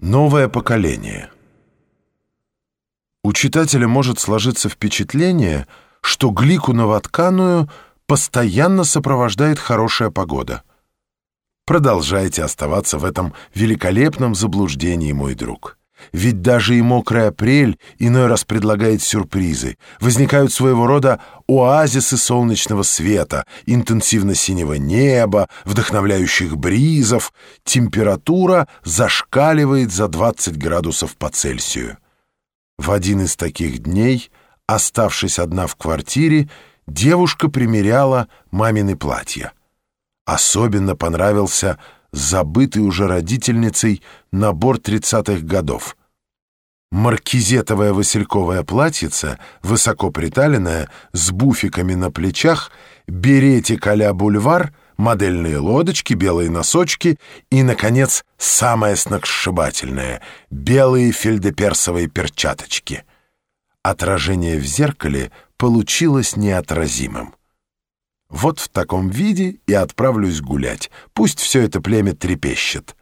Новое поколение. У читателя может сложиться впечатление, что Глику Новотканую постоянно сопровождает хорошая погода. Продолжайте оставаться в этом великолепном заблуждении, мой друг. Ведь даже и мокрый апрель иной раз предлагает сюрпризы. Возникают своего рода оазисы солнечного света, интенсивно-синего неба, вдохновляющих бризов. Температура зашкаливает за 20 градусов по Цельсию. В один из таких дней, оставшись одна в квартире, девушка примеряла мамины платья. Особенно понравился забытый уже родительницей набор тридцатых годов. Маркизетовое васильковое платьице, высоко приталенное, с буфиками на плечах, беретик а бульвар, модельные лодочки, белые носочки и, наконец, самое сногсшибательное — белые фельдеперсовые перчаточки. Отражение в зеркале получилось неотразимым. Вот в таком виде и отправлюсь гулять. Пусть все это племя трепещет.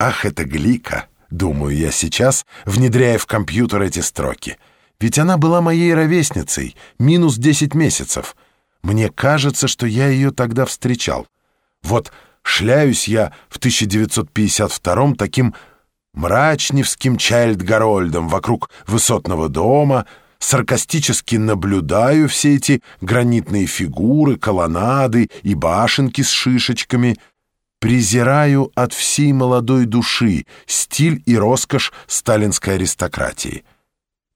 Ах, это Глика, думаю я сейчас, внедряя в компьютер эти строки. Ведь она была моей ровесницей, минус 10 месяцев. Мне кажется, что я ее тогда встречал. Вот шляюсь я в 1952 таким мрачневским Чайльд-Гарольдом вокруг высотного дома — саркастически наблюдаю все эти гранитные фигуры, колоннады и башенки с шишечками, презираю от всей молодой души стиль и роскошь сталинской аристократии.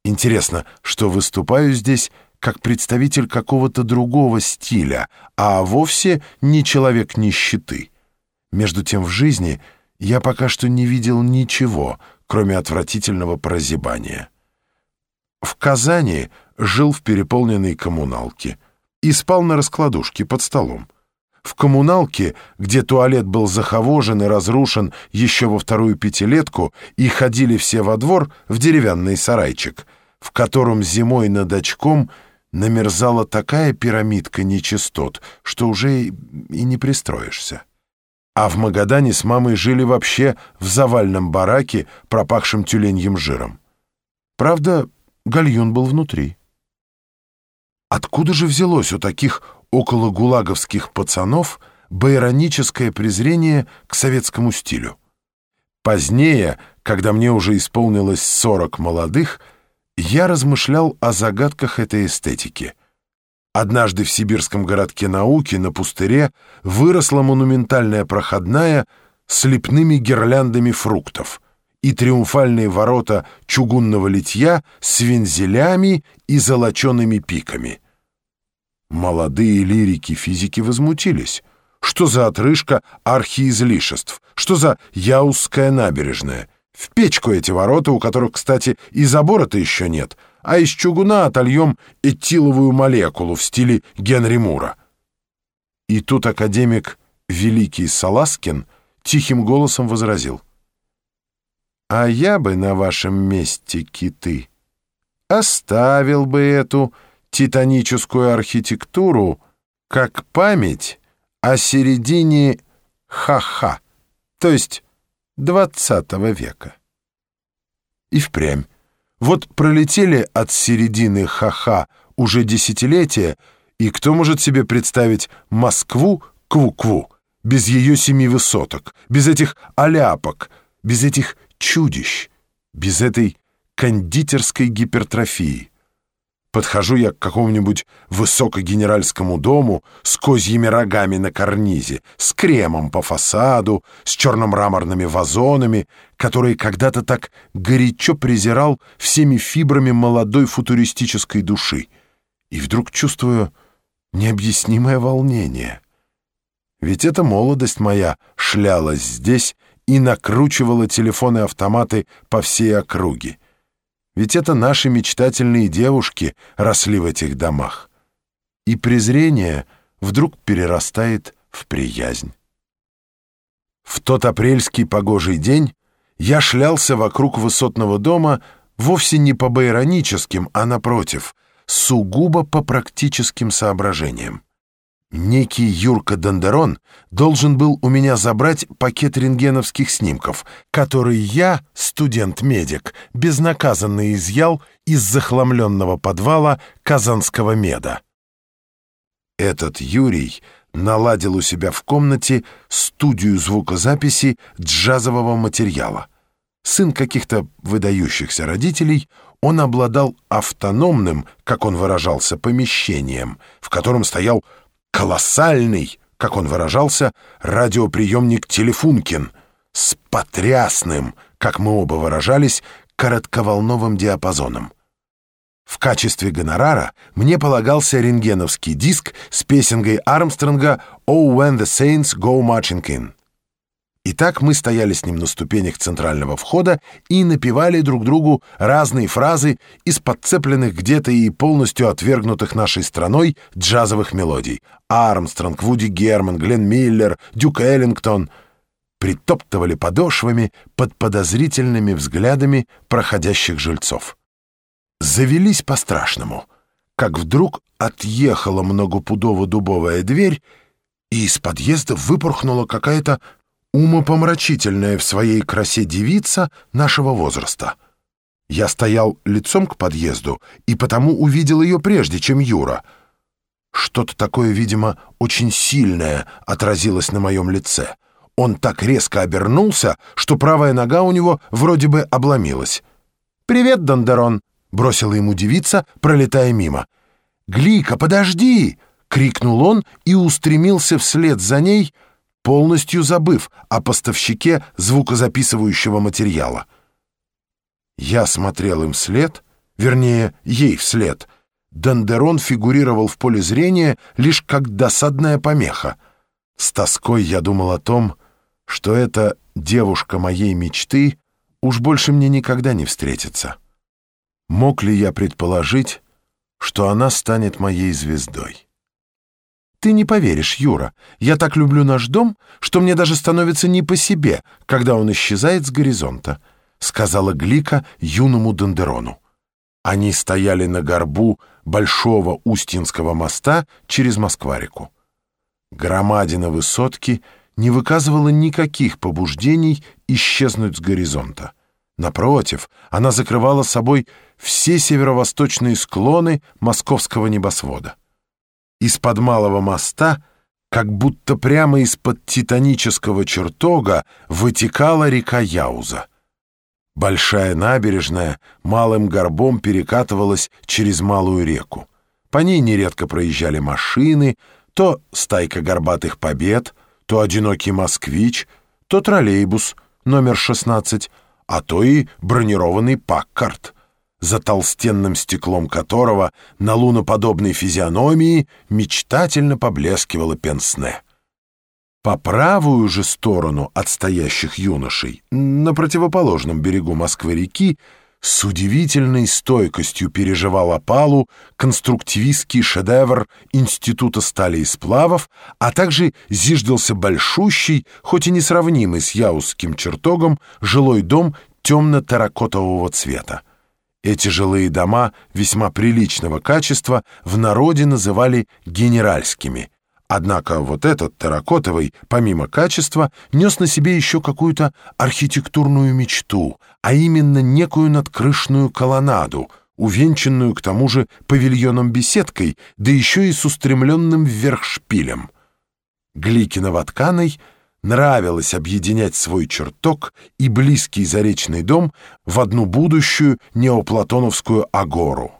Интересно, что выступаю здесь как представитель какого-то другого стиля, а вовсе не человек нищеты. Между тем в жизни я пока что не видел ничего, кроме отвратительного прозябания. В Казани жил в переполненной коммуналке и спал на раскладушке под столом. В коммуналке, где туалет был заховожен и разрушен еще во вторую пятилетку, и ходили все во двор в деревянный сарайчик, в котором зимой над очком намерзала такая пирамидка нечистот, что уже и не пристроишься. А в Магадане с мамой жили вообще в завальном бараке, пропахшем тюленьем жиром. Правда, Гальюн был внутри. Откуда же взялось у таких окологулаговских пацанов байроническое презрение к советскому стилю? Позднее, когда мне уже исполнилось сорок молодых, я размышлял о загадках этой эстетики. Однажды в сибирском городке науки на пустыре выросла монументальная проходная с лепными гирляндами фруктов — и триумфальные ворота чугунного литья с вензелями и золочеными пиками. Молодые лирики-физики возмутились. Что за отрыжка архиизлишеств? Что за Яузская набережная? В печку эти ворота, у которых, кстати, и забора-то еще нет, а из чугуна отольем этиловую молекулу в стиле Генри Мура. И тут академик Великий Саласкин тихим голосом возразил — а я бы на вашем месте, киты, оставил бы эту титаническую архитектуру как память о середине ха-ха, то есть двадцатого века. И впрямь. Вот пролетели от середины ха-ха уже десятилетия, и кто может себе представить Москву кву-кву, без ее семи высоток, без этих аляпок, без этих чудищ, без этой кондитерской гипертрофии. Подхожу я к какому-нибудь высокогенеральскому дому с козьими рогами на карнизе, с кремом по фасаду, с черно-мраморными вазонами, которые когда-то так горячо презирал всеми фибрами молодой футуристической души. И вдруг чувствую необъяснимое волнение. Ведь эта молодость моя шлялась здесь и накручивала телефоны-автоматы по всей округе. Ведь это наши мечтательные девушки росли в этих домах. И презрение вдруг перерастает в приязнь. В тот апрельский погожий день я шлялся вокруг высотного дома вовсе не по байроническим, а напротив, сугубо по практическим соображениям. Некий Юрка Дондерон должен был у меня забрать пакет рентгеновских снимков, который я, студент-медик, безнаказанно изъял из захламленного подвала Казанского меда. Этот Юрий наладил у себя в комнате студию звукозаписи джазового материала. Сын каких-то выдающихся родителей, он обладал автономным, как он выражался, помещением, в котором стоял колоссальный, как он выражался, радиоприемник «Телефункин» с потрясным, как мы оба выражались, коротковолновым диапазоном. В качестве гонорара мне полагался рентгеновский диск с песенкой Армстронга «Oh, when the saints go marching in». Итак, мы стояли с ним на ступенях центрального входа и напевали друг другу разные фразы из подцепленных где-то и полностью отвергнутых нашей страной джазовых мелодий. Армстронг, Вуди Герман, Глен Миллер, Дюк Эллингтон притоптывали подошвами под подозрительными взглядами проходящих жильцов. Завелись по-страшному, как вдруг отъехала многопудово-дубовая дверь, и из подъезда выпорхнула какая-то умопомрачительная в своей красе девица нашего возраста. Я стоял лицом к подъезду и потому увидел ее прежде, чем Юра. Что-то такое, видимо, очень сильное отразилось на моем лице. Он так резко обернулся, что правая нога у него вроде бы обломилась. «Привет, Дондерон!» — бросила ему девица, пролетая мимо. «Глика, подожди!» — крикнул он и устремился вслед за ней, — полностью забыв о поставщике звукозаписывающего материала. Я смотрел им вслед, вернее, ей вслед. Дендерон фигурировал в поле зрения лишь как досадная помеха. С тоской я думал о том, что эта девушка моей мечты уж больше мне никогда не встретится. Мог ли я предположить, что она станет моей звездой? Ты не поверишь, Юра, я так люблю наш дом, что мне даже становится не по себе, когда он исчезает с горизонта», — сказала Глика юному Дондерону. Они стояли на горбу большого Устинского моста через Москварику. Громадина высотки не выказывала никаких побуждений исчезнуть с горизонта. Напротив, она закрывала собой все северо-восточные склоны московского небосвода. Из-под малого моста, как будто прямо из-под титанического чертога, вытекала река Яуза. Большая набережная малым горбом перекатывалась через малую реку. По ней нередко проезжали машины, то стайка горбатых побед, то одинокий москвич, то троллейбус номер 16, а то и бронированный Паккарт — за толстенным стеклом которого на луноподобной физиономии мечтательно поблескивало пенсне. По правую же сторону от стоящих юношей, на противоположном берегу Москвы-реки, с удивительной стойкостью переживал опалу конструктивистский шедевр Института стали и сплавов, а также зиждался большущий, хоть и несравнимый с Яузским чертогом, жилой дом темно-терракотового цвета. Эти жилые дома весьма приличного качества в народе называли генеральскими. Однако вот этот терракотовый, помимо качества, нес на себе еще какую-то архитектурную мечту, а именно некую надкрышную колоннаду, увенчанную к тому же павильоном-беседкой, да еще и с устремленным вверх шпилем. Гликиново-тканой — нравилось объединять свой чертог и близкий заречный дом в одну будущую неоплатоновскую агору.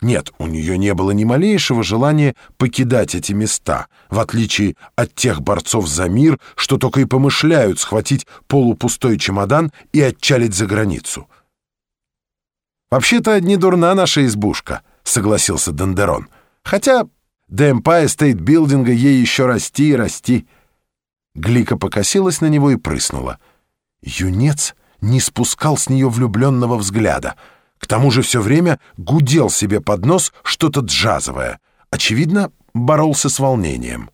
Нет, у нее не было ни малейшего желания покидать эти места, в отличие от тех борцов за мир, что только и помышляют схватить полупустой чемодан и отчалить за границу. «Вообще-то не дурна наша избушка», — согласился Дондерон. «Хотя до Empire State Building ей еще расти и расти». Глика покосилась на него и прыснула. Юнец не спускал с нее влюбленного взгляда. К тому же все время гудел себе под нос что-то джазовое. Очевидно, боролся с волнением.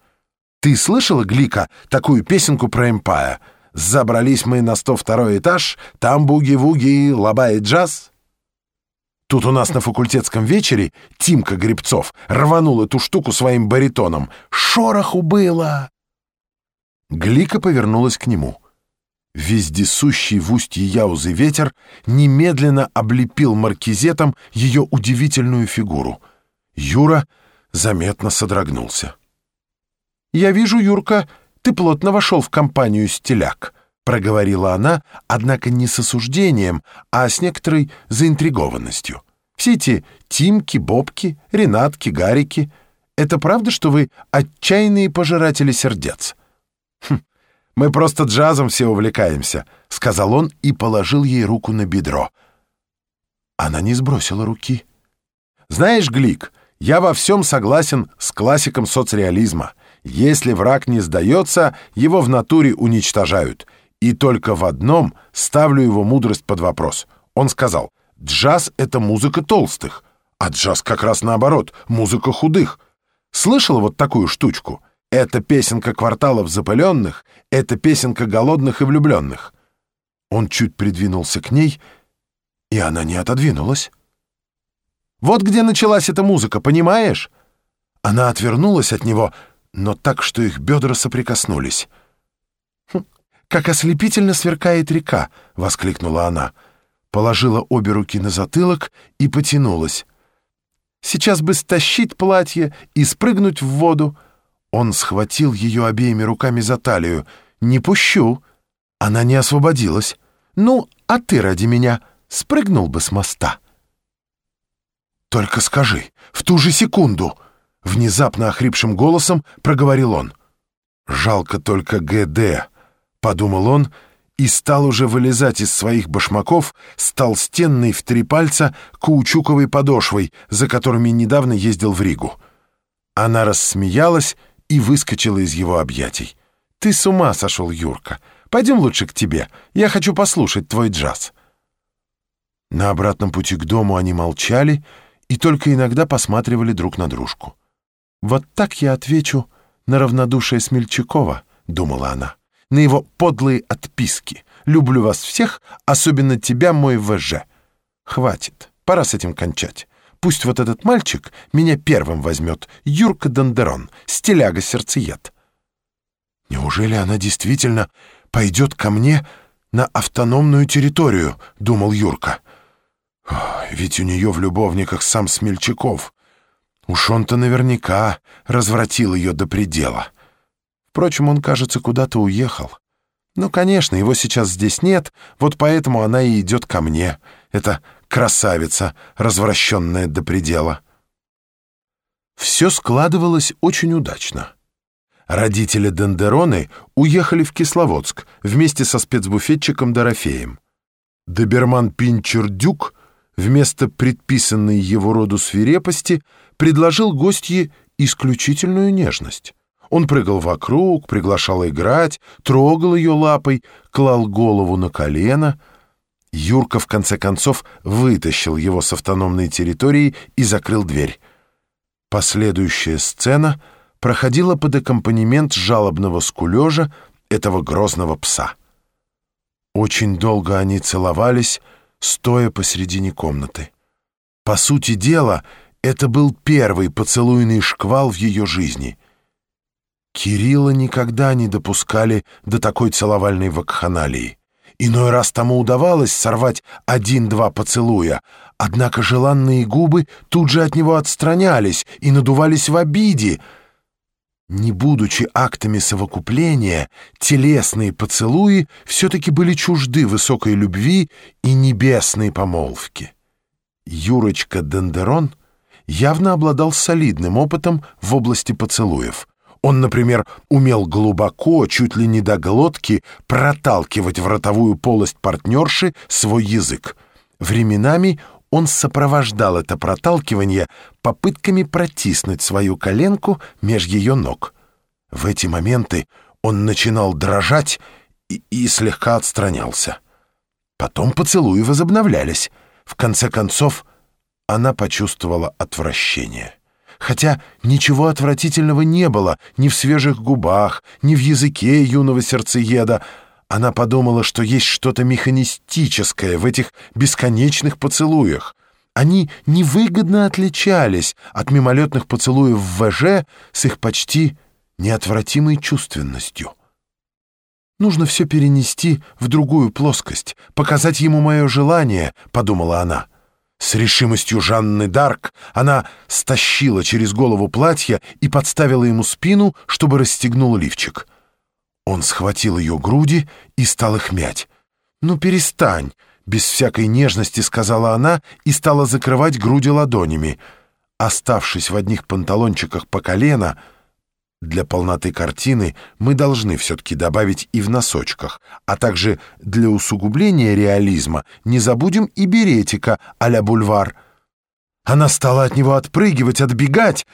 «Ты слышала, Глика, такую песенку про Эмпая? Забрались мы на 102 этаж, там буги-вуги, лаба и джаз?» Тут у нас на факультетском вечере Тимка Грибцов рванул эту штуку своим баритоном. Шороху было!» Глика повернулась к нему. Вездесущий в устье Яузы ветер немедленно облепил маркизетом ее удивительную фигуру. Юра заметно содрогнулся. «Я вижу, Юрка, ты плотно вошел в компанию стиляк», — проговорила она, однако не с осуждением, а с некоторой заинтригованностью. «Все эти Тимки, Бобки, Ренатки, Гарики — это правда, что вы отчаянные пожиратели сердец?» «Хм, мы просто джазом все увлекаемся», — сказал он и положил ей руку на бедро. Она не сбросила руки. «Знаешь, Глик, я во всем согласен с классиком соцреализма. Если враг не сдается, его в натуре уничтожают. И только в одном ставлю его мудрость под вопрос. Он сказал, джаз — это музыка толстых, а джаз как раз наоборот, музыка худых. Слышал вот такую штучку? Это песенка кварталов запыленных, это песенка голодных и влюбленных. Он чуть придвинулся к ней, и она не отодвинулась. Вот где началась эта музыка, понимаешь? Она отвернулась от него — но так, что их бедра соприкоснулись. «Хм, «Как ослепительно сверкает река!» — воскликнула она. Положила обе руки на затылок и потянулась. «Сейчас бы стащить платье и спрыгнуть в воду!» Он схватил ее обеими руками за талию. «Не пущу!» Она не освободилась. «Ну, а ты ради меня спрыгнул бы с моста!» «Только скажи, в ту же секунду!» Внезапно охрипшим голосом проговорил он. «Жалко только ГД», — подумал он, и стал уже вылезать из своих башмаков с толстенной в три пальца каучуковой подошвой, за которыми недавно ездил в Ригу. Она рассмеялась и выскочила из его объятий. «Ты с ума сошел, Юрка. Пойдем лучше к тебе. Я хочу послушать твой джаз». На обратном пути к дому они молчали и только иногда посматривали друг на дружку. «Вот так я отвечу на равнодушие Смельчакова», — думала она, «на его подлые отписки. Люблю вас всех, особенно тебя, мой ВЖ. Хватит, пора с этим кончать. Пусть вот этот мальчик меня первым возьмет, Юрка Дондерон, стиляга-сердцеед». «Неужели она действительно пойдет ко мне на автономную территорию?» — думал Юрка. «Ведь у нее в любовниках сам Смельчаков». Уж он-то наверняка развратил ее до предела. Впрочем, он, кажется, куда-то уехал. Ну, конечно, его сейчас здесь нет, вот поэтому она и идет ко мне. Это красавица, развращенная до предела. Все складывалось очень удачно. Родители Дендероны уехали в Кисловодск вместе со спецбуфетчиком Дорофеем. Доберман Пинчер-Дюк вместо предписанной его роду свирепости предложил гостье исключительную нежность. Он прыгал вокруг, приглашал играть, трогал ее лапой, клал голову на колено. Юрка, в конце концов, вытащил его с автономной территории и закрыл дверь. Последующая сцена проходила под аккомпанемент жалобного скулежа этого грозного пса. Очень долго они целовались, стоя посредине комнаты. По сути дела, это был первый поцелуйный шквал в ее жизни. Кирилла никогда не допускали до такой целовальной вакханалии. Иной раз тому удавалось сорвать один-два поцелуя, однако желанные губы тут же от него отстранялись и надувались в обиде. Не будучи актами совокупления, телесные поцелуи все-таки были чужды высокой любви и небесной помолвки. Юрочка Дендерон явно обладал солидным опытом в области поцелуев. Он, например, умел глубоко, чуть ли не до глотки, проталкивать в ротовую полость партнерши свой язык. Временами он сопровождал это проталкивание попытками протиснуть свою коленку меж ее ног. В эти моменты он начинал дрожать и, и слегка отстранялся. Потом поцелуи возобновлялись. В конце концов, она почувствовала отвращение. Хотя ничего отвратительного не было ни в свежих губах, ни в языке юного сердцееда. Она подумала, что есть что-то механистическое в этих бесконечных поцелуях. Они невыгодно отличались от мимолетных поцелуев в ВЖ с их почти неотвратимой чувственностью. «Нужно все перенести в другую плоскость, показать ему мое желание», — подумала она. С решимостью Жанны Дарк она стащила через голову платье и подставила ему спину, чтобы расстегнул лифчик. Он схватил ее груди и стал их мять. «Ну, перестань!» — без всякой нежности сказала она и стала закрывать груди ладонями. Оставшись в одних панталончиках по колено, для полноты картины мы должны все-таки добавить и в носочках, а также для усугубления реализма не забудем и беретика а-ля бульвар. Она стала от него отпрыгивать, отбегать,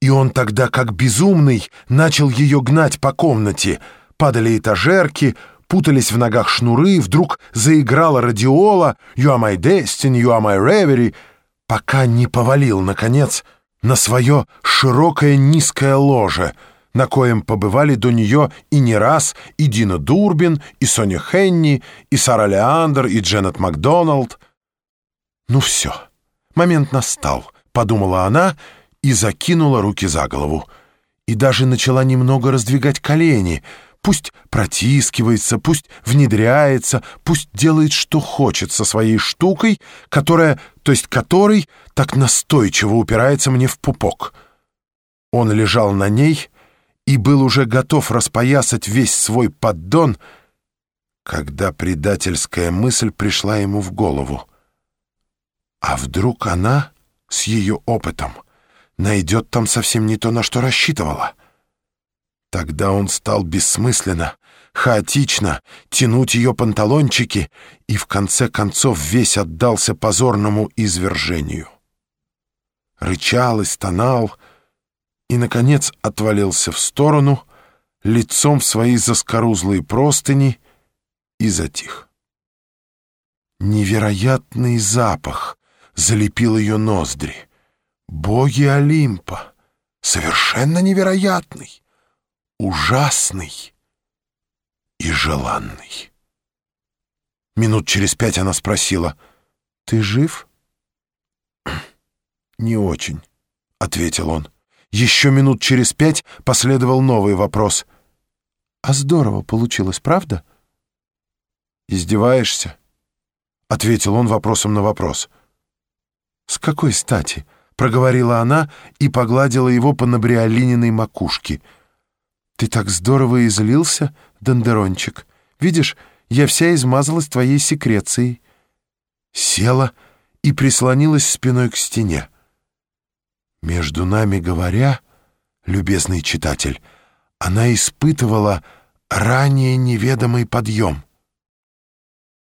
и он тогда, как безумный, начал ее гнать по комнате. Падали этажерки, путались в ногах шнуры, вдруг заиграла радиола «You are my destiny, you are my reverie», пока не повалил, наконец, на свое широкое низкое ложе — на коем побывали до нее и не раз и Дина Дурбин, и Соня Хенни, и Сара Леандер, и Дженнет Макдоналд. «Ну все, момент настал», — подумала она и закинула руки за голову. И даже начала немного раздвигать колени. Пусть протискивается, пусть внедряется, пусть делает, что хочет со своей штукой, которая, то есть которой, так настойчиво упирается мне в пупок. Он лежал на ней, — и был уже готов распоясать весь свой поддон, когда предательская мысль пришла ему в голову. А вдруг она, с ее опытом, найдет там совсем не то, на что рассчитывала? Тогда он стал бессмысленно, хаотично тянуть ее панталончики и в конце концов весь отдался позорному извержению. Рычал и стонал, и, наконец, отвалился в сторону, лицом в свои заскорузлые простыни и затих. Невероятный запах залепил ее ноздри. Боги Олимпа! Совершенно невероятный, ужасный и желанный. Минут через пять она спросила, «Ты жив?» «Не очень», — ответил он. Еще минут через пять последовал новый вопрос. «А здорово получилось, правда?» «Издеваешься?» — ответил он вопросом на вопрос. «С какой стати?» — проговорила она и погладила его по набриолининой макушке. «Ты так здорово излился, Дондерончик. Видишь, я вся измазалась твоей секрецией». Села и прислонилась спиной к стене. Между нами говоря, любезный читатель, она испытывала ранее неведомый подъем —